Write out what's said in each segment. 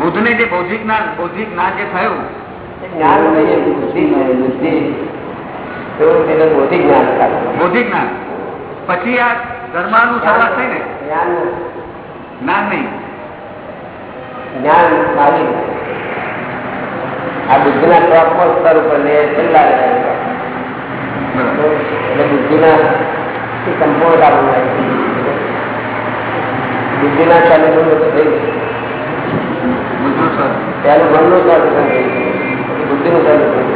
બુદ્ધ ને જે બૌદ્ધિક જ્ઞાન બૌદ્ધિક જ્ઞાન જે થયું જ્ઞાન બુદ્ધિ બુદ્ધિ. બૌદ્ધિક જ્ઞાન. બૌદ્ધિક જ્ઞાન. પછી આ ધર્માનું શરૂઆત થઈ ને? જ્ઞાન જ્ઞાન નહીં. જ્ઞાન માલિક. આ બુદ્ધિના ટોપમાં સ્તર ઉપર લે છેલ્લા લેવલ પર. બરાબર. સંપૂર્ણતા બનાવી બુદ્ધિના ચાલે. પહેલું મનનું ચાલુ થઈ ગયું. બુદ્ધિનું ચાલુ થઈ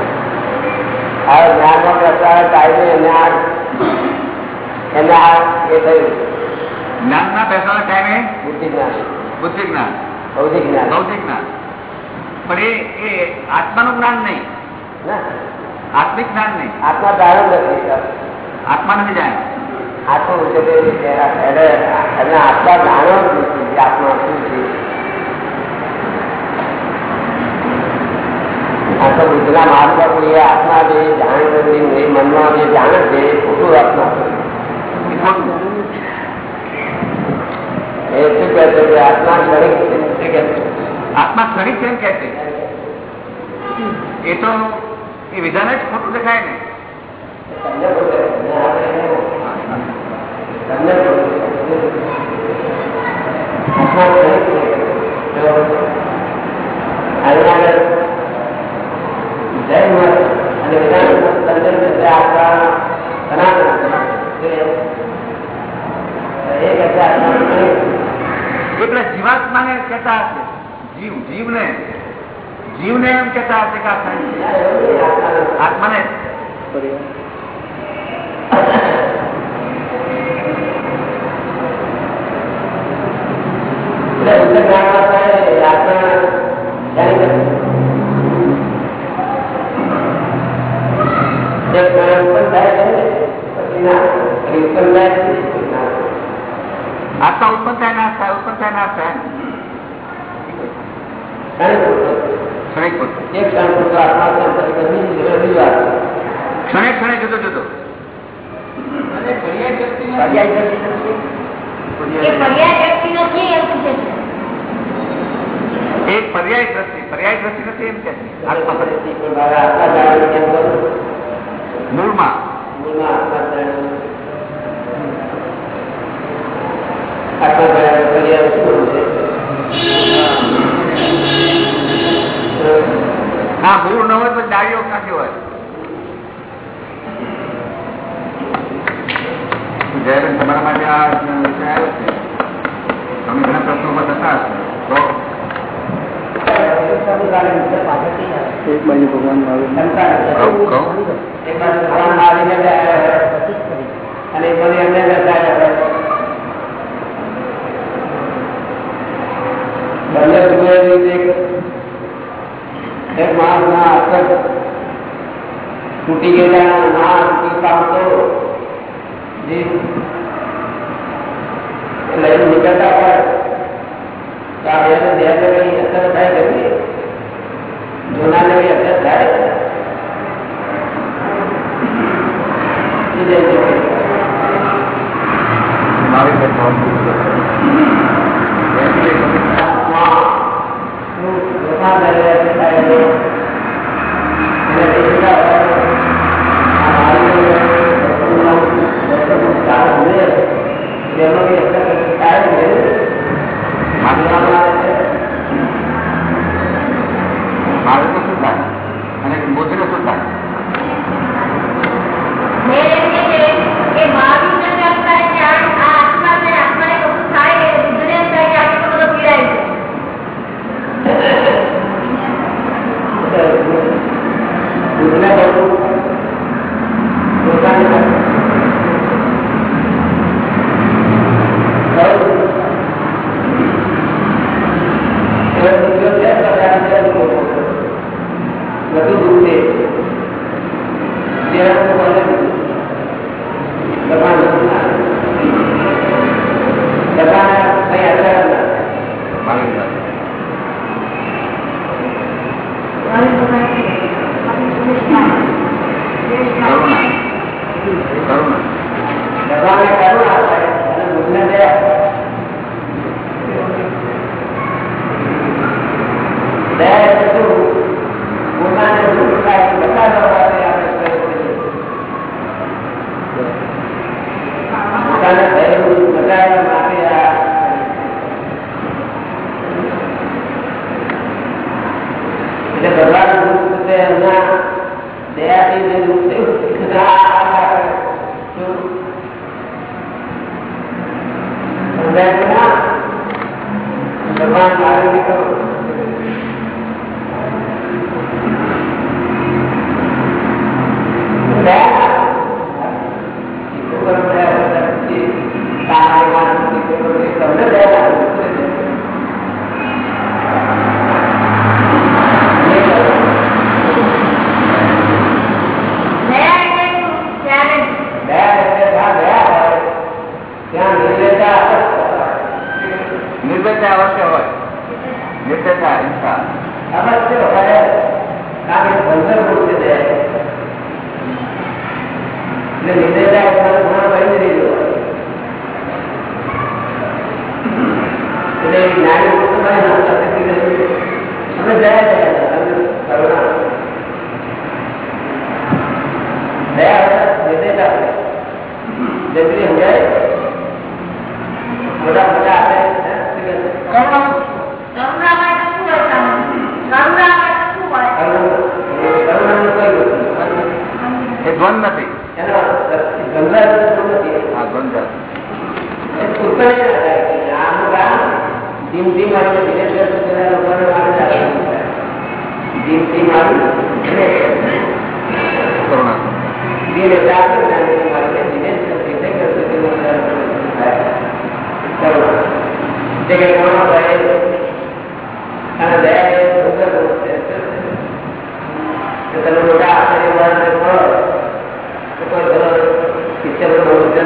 આ જ્ઞાનમાં પ્રસાર ટાઈમે એને આ એને આ એ થયું. જ્ઞાનના બેસવાના ટાઈમે? બુદ્ધિ જ્ઞાન બુદ્ધિ જ્ઞાન ભૌતિક જ્ઞાન ભૌતિક જ્ઞાન પણ એ આત્માનું જ્ઞાન નહીં. આત્મિક જ્ઞાન નહીં. આત્મા પ્રારંભ નથી આત્મા નથી જાણે આત્મા છે એને આત્મા જાણો જ નથી આત્મા શું છે. આ તો બુદ્ધના માર્ગમાં કોઈ એ આત્મા જે જાણે નથી એ મનમાં જે જાણે છે એ ખોટું આત્મા એ શું કહે છે કે આત્મા ક્ષણિક છે? આત્મા ક્ષણિક છે એમ કે છે. એ તો એ વિધાન જ ખોટું દેખાય ને. એટલે જીવાત્માને કહેતા હશે જીવ, જીવને જીવને એમ કહેતા હશે કે આ ક્ષણિક છે. આત્માને આત્મા ઉત્પન્ન થાય નાશ થાય ઉત્પન્ન થાય નાશ થાય ક્ષણે ક્ષણે જુદો જુદો. એક પર્યાય દ્રષ્ટિ પર્યાય દ્રષ્ટિ નથી એમ કે. મૂળમાં. હા, મૂળ ન હોય તો ડાળીઓ કાઢી હોય જયબેન તમારા માટે આ વિષય આવ્યો છે તમે ઘણા પ્રશ્નો પર થતા હશે તો એક બાજુ ભગવાન આવે એક એક માણસના હાથ તૂટી ગયેલા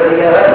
here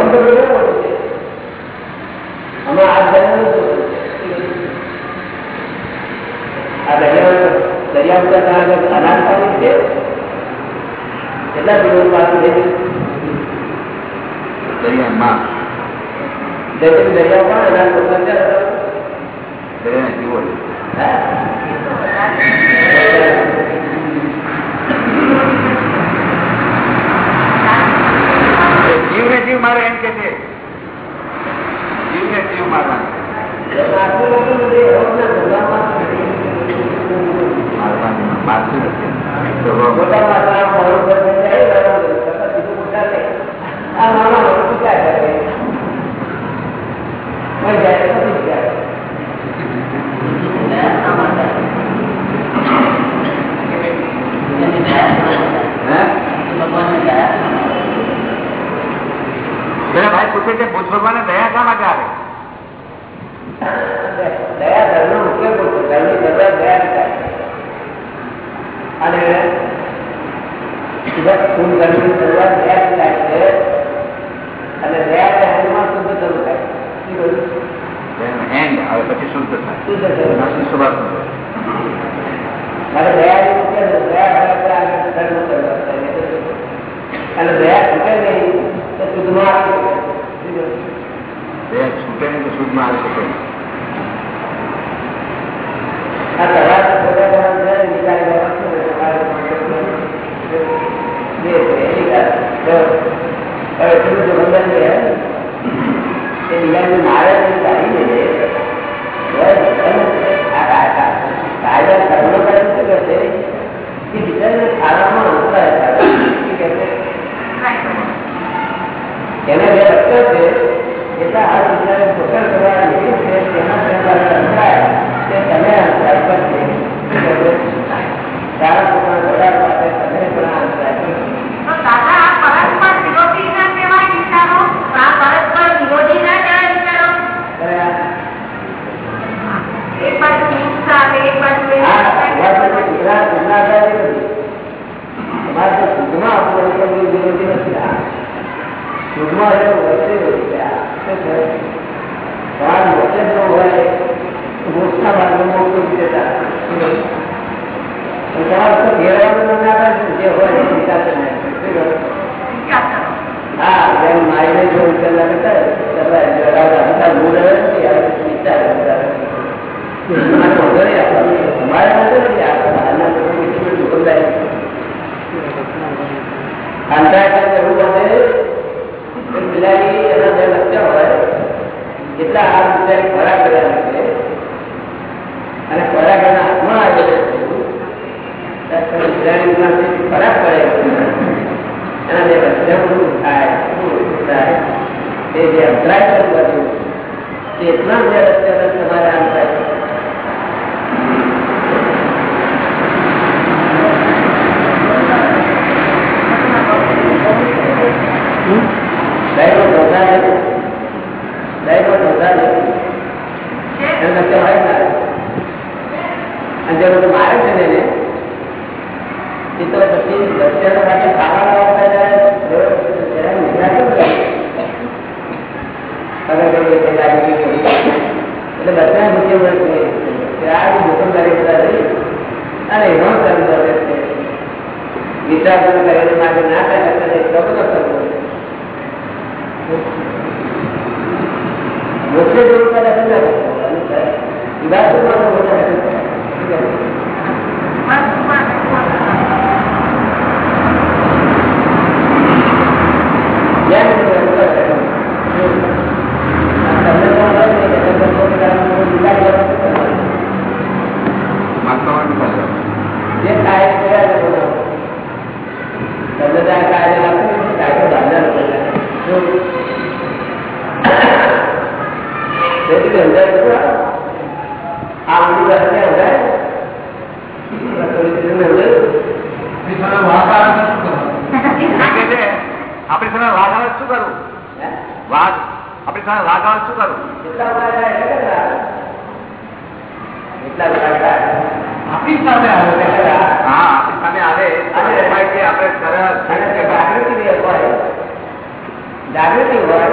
المنظر الأول والثاني وما عدناه هذا اليوم اليوم كان هذا الأنام كان الشيء إلا بالوقت الذي دريان ما لكن دريان ما لا تقدر دريان يقول એ જે અંતરાય કરવું હતું તે એટલા જ તમારે અંતરાય આપણી સામે વાઘ આવે શું કરવું વાઘ આપણી સામે વાઘ આવે શું કરવું આપણી સામે આવે હા આપણી સામે આવે આપણે સરસ જાગૃતિ હોય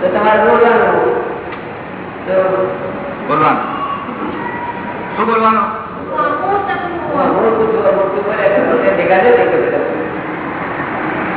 તો તમારે બોલવાનું બોલવાનું શું બોલવાનું ભેગા નથી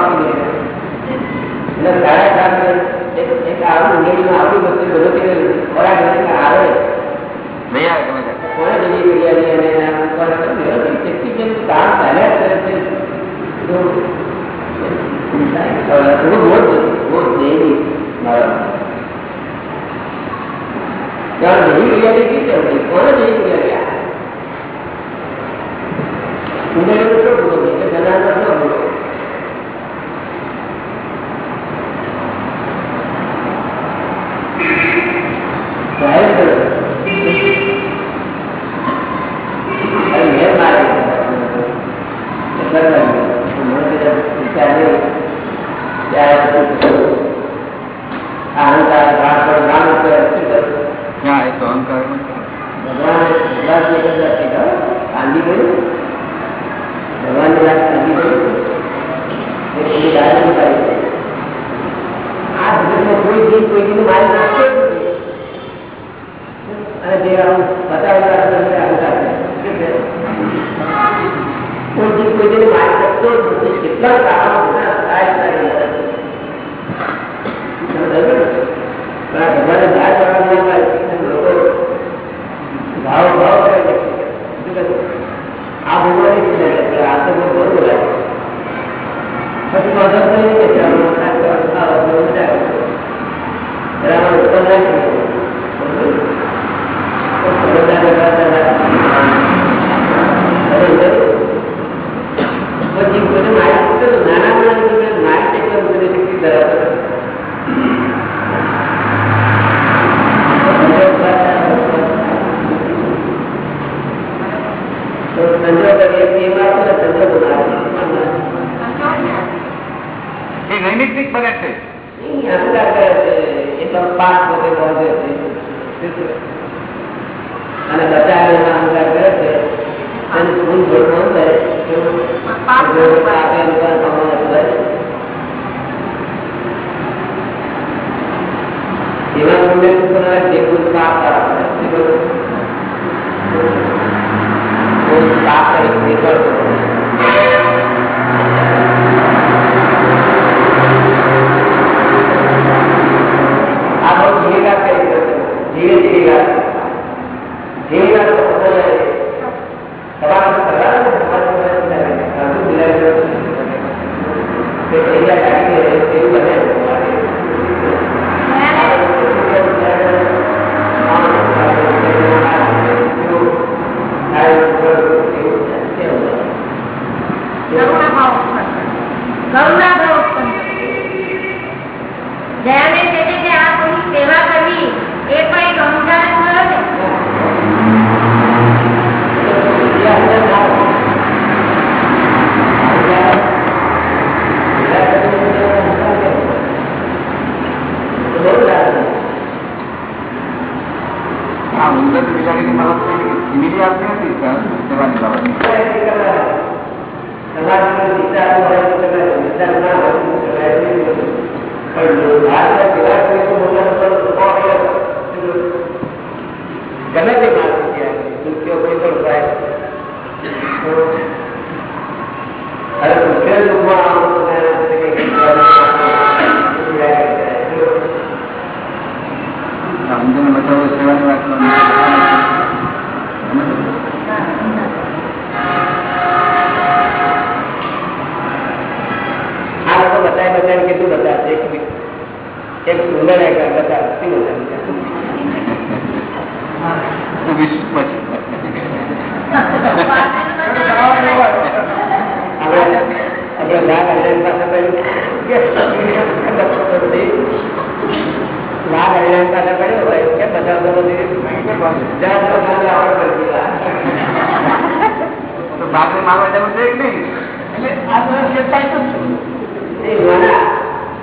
આવડતું એટલે સાડા નહીં આવે તમે કોને કોને જમી ક્રિયા ગયા ઉમેરો કેટલો આ ભગવાન આ તો બહુ બહુ બોલાય પછી મદદ કરી કે ઉત્પન્ન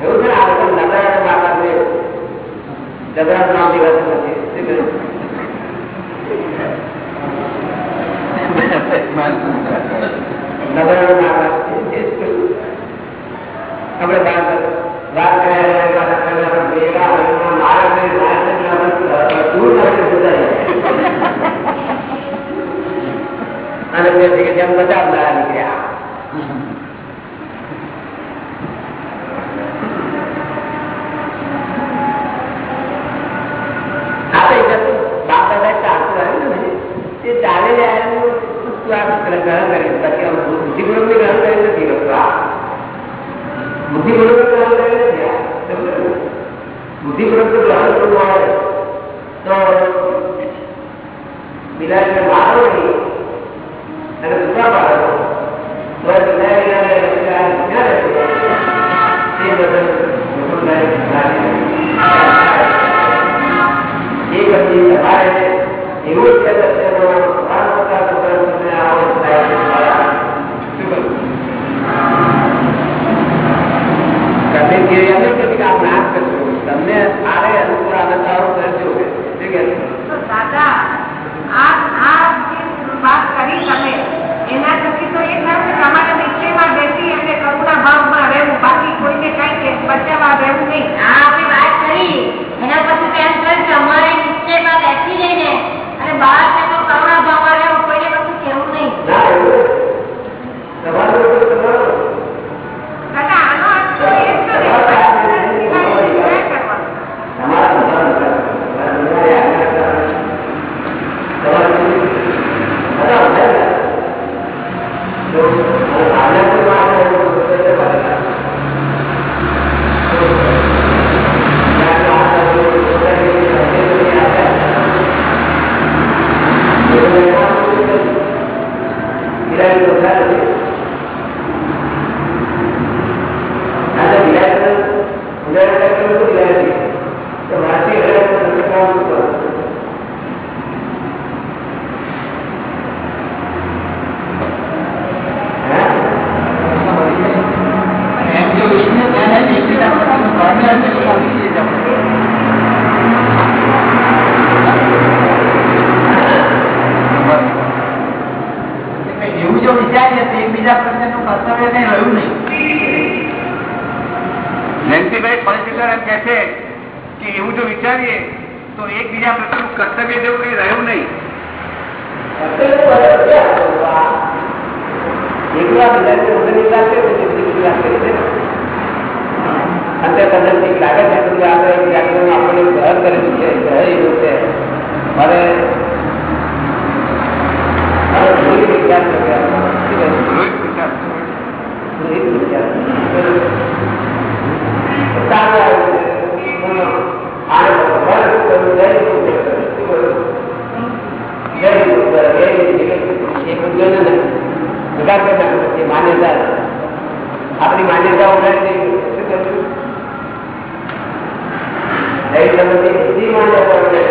એવું છે ને આ બધા નબળા બાબા છે. નબળા ત્રણ દિવસ સર એમ કે છે કે એવું જો વિચારીએ તો એકબીજા પ્રત્યે કર્તવ્ય જેવું કઈ રહ્યું નહીં. મારે આપણી માન્યતાઓ નહીં સંબંધી બધી માન્યતાઓ નહીં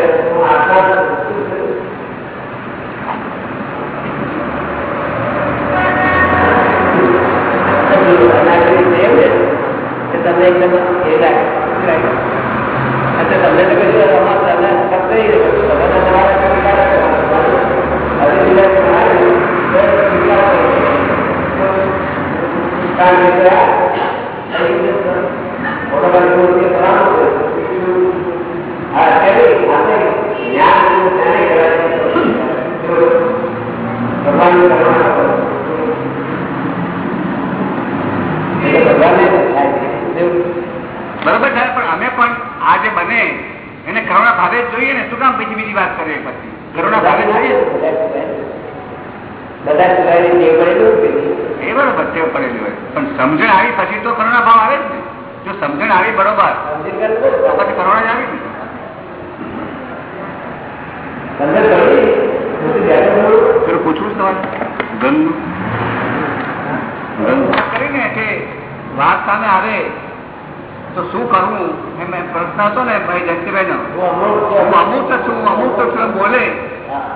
હું છું અમુક છું બોલે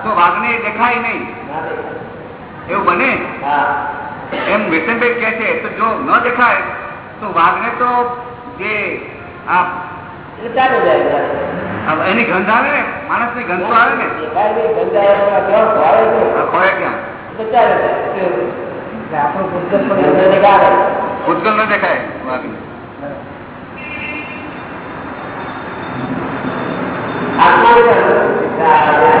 તો વાઘને દેખાય નહીં એવું બને એમ વિસનભાઈ કે છે તો જો ન દેખાય. તો વાઘને તો જે આ એની ગંધ આવે ને માણસની ગંધ આવે ને ભૂતગલ ન દેખાય. વાઘ આત્મા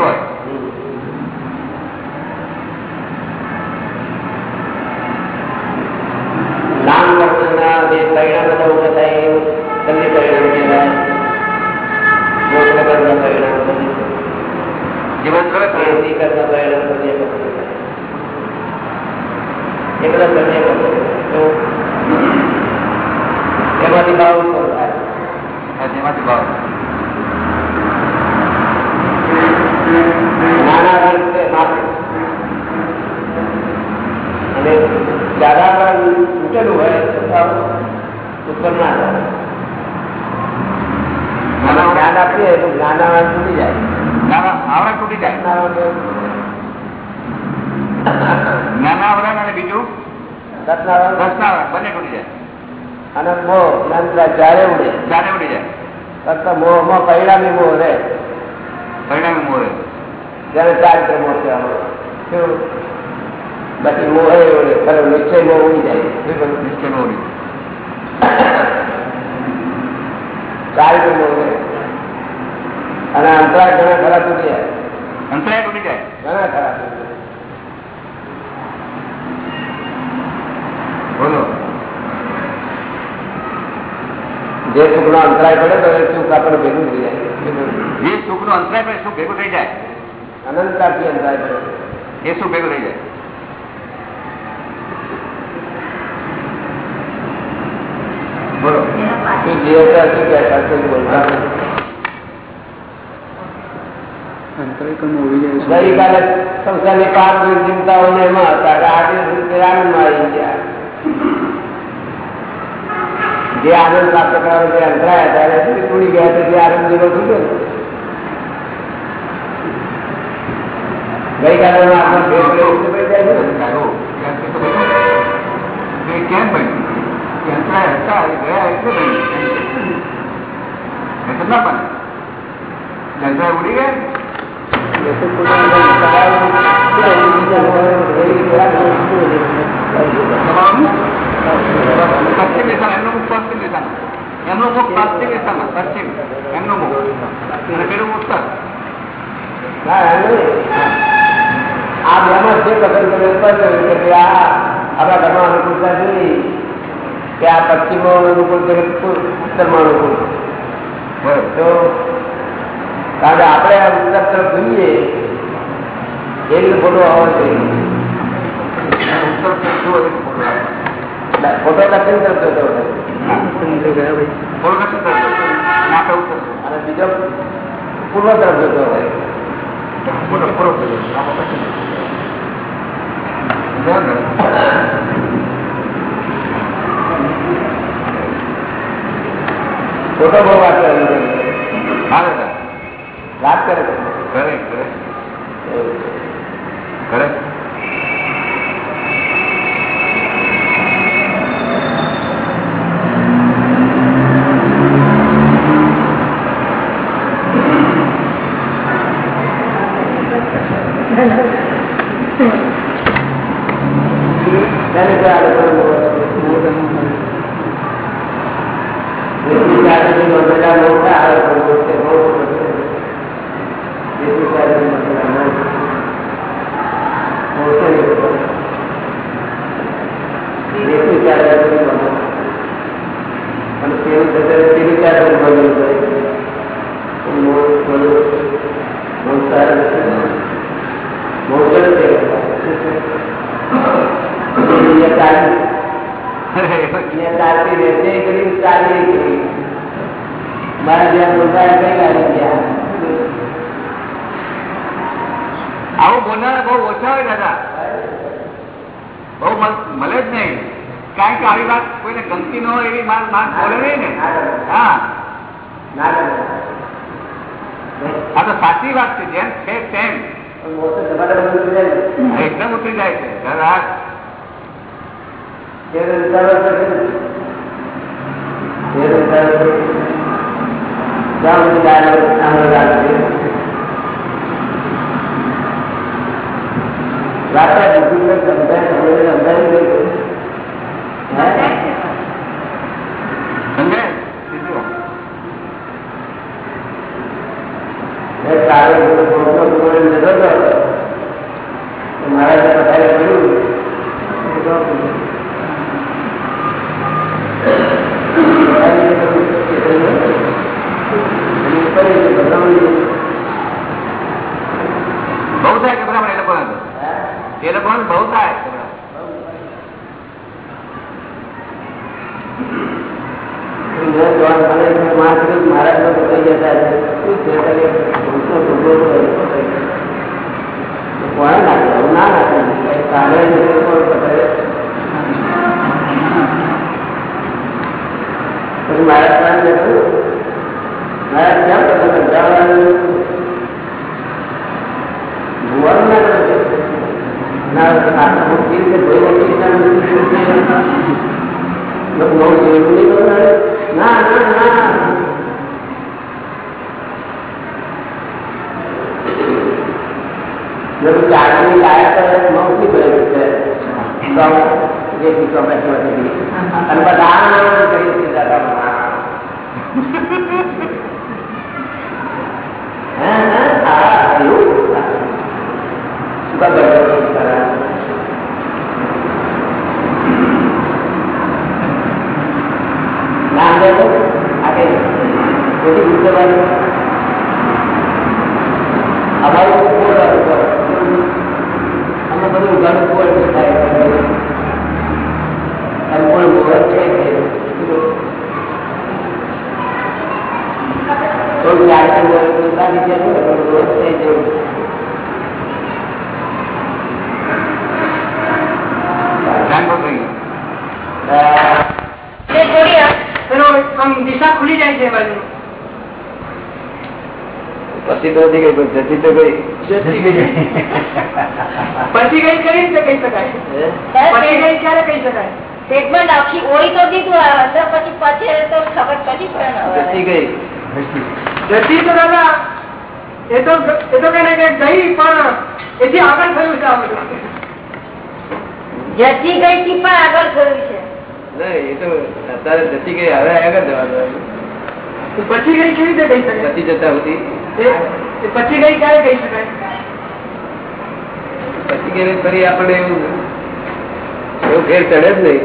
હોય અધિક હોય નામ કર્મના જે પરિણામ બધા ઊભા થાય એવું દ્રવ્ય પરિણામ કહેવાય મોક્ષ કર્મ પરિણામ જીવન દ્રવ્ય પરિણામ. કેસી કર્મ પરિણામ દ્રવ્ય કર્મ. એ બધા દ્રવ્ય કર્મ. તો એમાંથી ભાવ ઉત્પન્ન થાય આ જેમાંથી ભાવ નાના રંગ છે માત્ર અને દાદા રંગ તૂટેલું હોય તો ભાવ ઉત્પન્ન ના થાય નાના જ્ઞાન આપીએ તો નાના રંગ તૂટી જાય નાના આવરણ તૂટી જાય નાના રંગ નાના આવરણ અને બીજું રત્ના રંગ દસના આવરણ બંને તૂટી જાય અને મોહ નંતરા જ્યારે ઉડે ચારે ઉડી જાય ફક્ત મોહમાં પરિણામી મોહ રહે પરિણામે મોરે જેને ચારિત્ર મોહ કહેવામાં આવે. શું બાકી મોહ એ ઉડે ઉડી જાય નિશ્ચયમાં ઉડી અને અંતરાય ઘણા ખરા તૂટી જાય અંતરાય તૂટી જાય ઘણા ખરા બોલો જે સુખનો અંતરાય પડે તો એ સુખ આપણે ભેગું થઈ જાય? જે સુખ નો અંતરાય પડે સુખ ભેગું થઈ જાય અનંતકાળથી અંતરાય પડે એ સુખ ભેગું થઈ જાય બોલો શું જીવે છે શું કહેતા છે બોલતા ગઈકાલે સંસારની પાંચ મિનિટ ચિંતાઓને એમાં હતા કે આજે રીતે આનંદમાં આવી ગયા. જે આનંદ પ્રાપ્ત કરવાનો જે અંતરાય હતા એને તૂટી ગયા તો જે આનંદ જેવો થયો ગઈકાલે ને. કેમ બન્યું અંતરાય હતા ગયા એટલે બન્યું ના બને અંતરાય ઉડી ગયા પશ્ચિમ દિશામાં એમનું મુખ પશ્ચિમ દિશામાં જે પસંદ કર્યો એ પસંદ કર્યો કે આ આપણા ઘરમાં અનુકૂળતા જોઈ કે આ પશ્ચિમમાં અનુકૂળ છે કે ઉત્તરમાં અનુકૂળ બરોબર તો કારણ કે આપણે આ ઉત્તર તરફ જોઈએ એ રીતે ફોટો આવવો જોઈએ ફોટો દક્ષિણ તરફ જતો. અને બીજો પૂર્વ તરફ જતો હોય ફોટો બહુ વાત કરે. વાત કરે કરે. કરે એવું છે. કરે તેને તો આ લોકોનો મોહ છે. જેટલી ચાદરની મંદિરા મોહ છે, આ લોકોનો મોહ છે, મોહ છે. જેટલી ચાદરની મંદિરા મોહ છે. મોહ છે એ લોકો. જેટલી ચાદરની મંદિરા. અને તેની સાથે તેની ચાદર બદલ કરે મોહ બધું બહુ સારા નથી બહુ સરસ છે અહીંયા ચાલી અહીંયા ચાલતી રહેશે એ કરી ચાલી એ કરી મારા જ્યાં બોલતા કઈ ગાડી ગયા આવું બહુ ઓછા હોય દાદા. બહુ મળે જ નહીં. કારણ કે આવી વાત કોઈને ગમતી ન હોય એવી માણસ માણસ બોલે નહીં ને. હા. આ તો સાચી વાત છે. જેમ છે તેમ. એકદમ ઉતરી જાય છે. દાદા. જ્યાં સુધી ગાડી સામે ગાડી છે. રાતે બુદ્ધિને સમજાય સમજાય સમજાય નહીં. હે? સમજાય સીધું. મેં કાલે બધો ફોટો જોડે લીધો હતો. તો મારા ત્યાં પથારે પડ્યું. એ તો એની ઉપર એ ભગવાન બહુ થાય ગભરામણ એ લોકોને તો એ લોકોને બહુ થાય મહારાજ કહી જતા શું છે ખાલી ભૂસો ભૂગો કોણે નાખે હું ના નાખે કાલે કોણ પકડે પછી મહારાજ પાસે કહ્યું મહારાજ કેમ તમે સમજાવવાનું ભૂવાનું ના કરે ના આટલા હું કેવી રીતે ભોય રાખી લોકો બહુ જેવું નહીં કરવાનું ના ના ના લોકો ચાકરી લાયક મૌખી ભરેલું છે તો જે પીછો બેઠો હતી અને બધા કરી સીધા કામમાં હે હે આ એવું શું કા બરાબર કરા નામ દેતો આપે બધી ગુસ્સેવાની અમારું કોડ અમે બધું ઘણું કોડ થાય સંપૂર્ણ મુહૂર્ત છે કે થોડું જાણતું હોય તો સારી છે થોડું રોજ થઈ જવું ધ્યાન બહુ થઈ ગયું પેલો આમ દિશા ખુલી જાય છે એ બાજુ તો નથી ગઈ પણ જતી તો ગઈ. પછી કઈ કરી કહી શકાય. પછી કઈ ક્યારે કહી શકાય? સ્ટેટમેન્ટ આખી ઓળી તો દીધું અંદર પછી પછી તો ખબર પછી પડે ને હવે. જતી ગઈ. જતી તો દાદા એ તો એ તો કઈ કઈ ગઈ પણ એથી આગળ થયું છે આ બધું. જતી ગઈ થી પણ આગળ થયું છે. એ તો અત્યારે જતી ગઈ હવે આગળ જવાનું. તો પછી ગઈ કેવી રીતે કહી શકાય? જતી જતા હતી. પછી કઈ ક્યારે કહી શકાય? ફરી આપણે એવું એવું ફેર ચડે જ નહીં.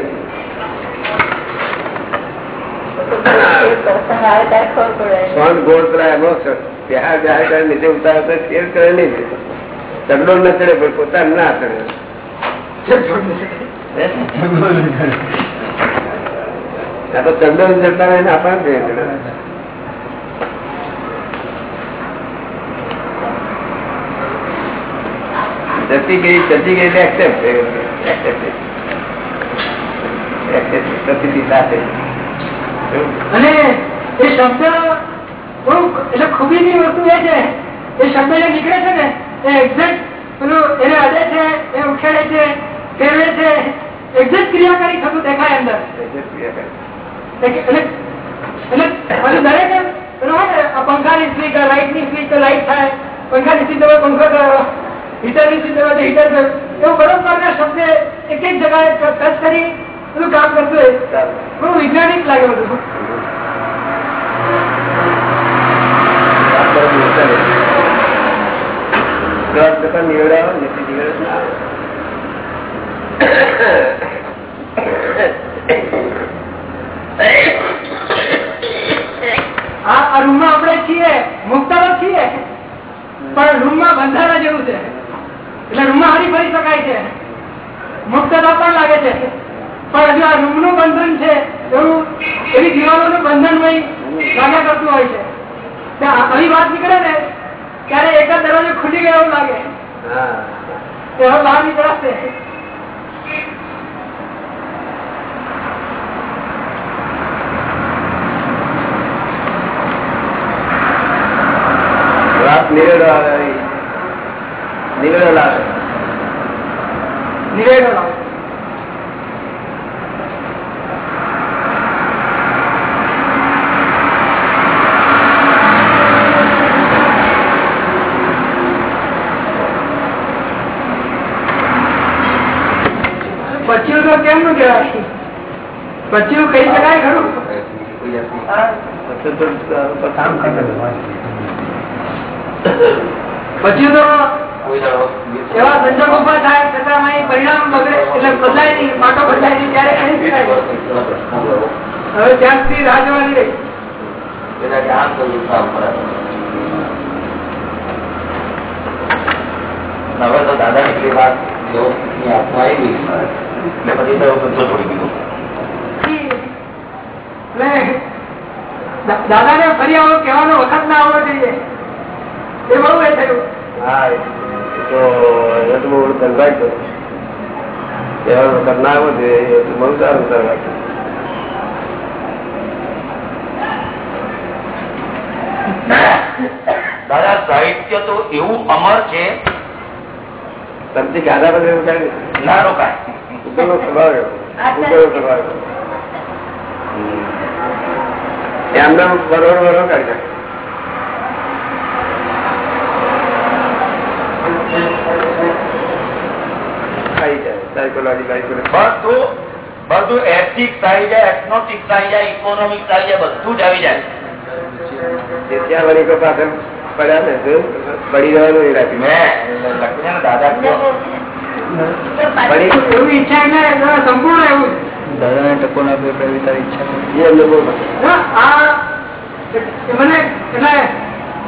નીચે ઉતારે ફેર કરે નહીં. ચડડો ન ચડે, પણ પોતાને ના ચડે. આ તો ચગડો ચડતા આપણને ફેર જતી ગઈ જતી ગઈ અને એ શબ્દ બહુ એટલે ખૂબીની વસ્તુ એ છે એ શબ્દ જે નીકળે છે ને એ એક્ઝેક્ટ પેલું એને અડે છે એ ઉખેડે છે ફેરવે છે એક્ઝેક્ટ ક્રિયાકારી થતું દેખાય અંદર. એટલે એટલે દરેક પેલું હોય પંખાની સ્પીડ લાઈટની સ્પીડ તો લાઈટ થાય પંખાની સ્પીડ તમે પંખો કરો હીટર ચિંતા સીધો હીટર થયું એવું બરોબર શબ્દે એક એક જગાએ ટચ કરી બધું કામ કરતું હોય. બહુ વૈજ્ઞાનિક લાગે બધું. નિવેડાવો નથી. નિવેડ ના આવે. આ રૂમમાં આપણે છીએ મુક્ત છીએ. પણ રૂમમાં બંધારા જેવું છે. એટલે રૂમમાં હરી ફરી શકાય છે. મુક્તતા પણ લાગે છે. પણ હજુ આ રૂમનું બંધન છે એવું એવી દિવાલોનું બંધન લાગ્યા કરતું હોય છે. આવી વાત નીકળે ને ત્યારે એક જ દરવાજો ખુલી ગયો એવું લાગે. બહાર નીકળાશે. કહી શકાય ખરું? પછી તો એવા સંજોગ ઊભા થાય, છતાં પરિણામ બગડે, એટલે બદલાય નહીં, માટો બદલાય નહીં, ત્યારે કહી શકાય હવે ત્યાં સુધી રાહ જોવાની રહી. હવે તો દાદા ની વાત જો આત્મા આવી એટલે પછી તો બધું છોડી દાદા ને ફરી આવો કહેવાનો વખત ના આવવો જોઈએ. એ બહુ એ થયું. હા તો એ તો બહુ ધનભાઈ તો એવા વખત ના આવો જોઈએ એ બહુ સારું ધનભાઈ દાદા સાહિત્ય તો એવું અમર છે. સબ્જી ગાદા નહીં. ના રોકાય. સ્વભાવ એવો. સ્વભાવ એવો. એમને બરોબર બરોબર કરી નાખે. ખાઈ જાય સાયકોલોજી બાયકોલોજી. બધું બધું એથિક્સ આવી જાય એથનોટિક્સ આવી જાય ઇકોનોમિક્સ આવી જાય બધું જ આવી જાય જે ત્યાં વળી કોઈ પાસે પડ્યા ને તો પડી જવાનું એ રાખ્યું મેં લખ્યું છે ને દાદા પડી એવું ઈચ્છા એટલે સંપૂર્ણ એવું દાદાને ટકો ના આપે એવી તારી ઈચ્છા એ બહુ મને એટલે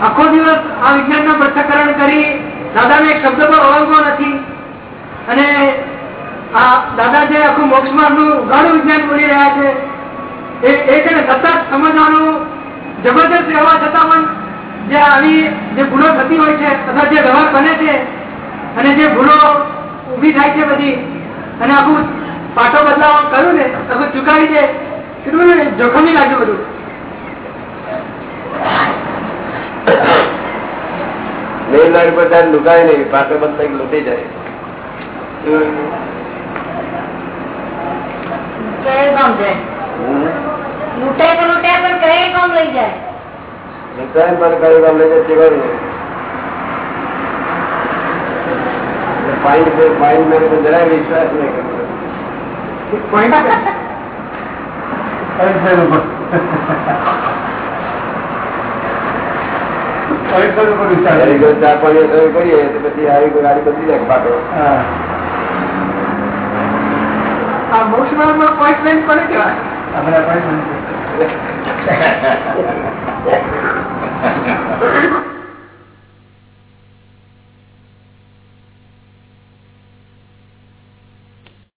આખો દિવસ આ વિજ્ઞાનનું પૃથ્થકરણ કરી દાદા એક શબ્દ પર ઓળંગવો નથી. અને આ દાદા જે આખું મોક્ષનું ગાઢ વિજ્ઞાન બોલી રહ્યા છે એ છે ને સતત સમજવાનું જબરદસ્ત વ્યવહાર થતા પણ જે આવી જે ભૂલો થતી હોય છે અથવા જે વ્યવહાર બને છે અને જે ભૂલો ઊભી થાય છે બધી અને આખું પાટો બદલાવ કર્યું ને તમે ચુકાવી દે. કેટલું ને જોખમી લાગ્યું બધું. લાગે પણ ત્યારે લુકાય નહીં પાછો બંધ લૂટી જાય. પર જરાય વિશ્વાસ નહીં કરતો. કરીએ. તો પછી આવી ગાડી બદલી જાય પાટો આ મોક્ષ માર્ગમાં પોઈન્ટ લાઈન કોને કહેવાય?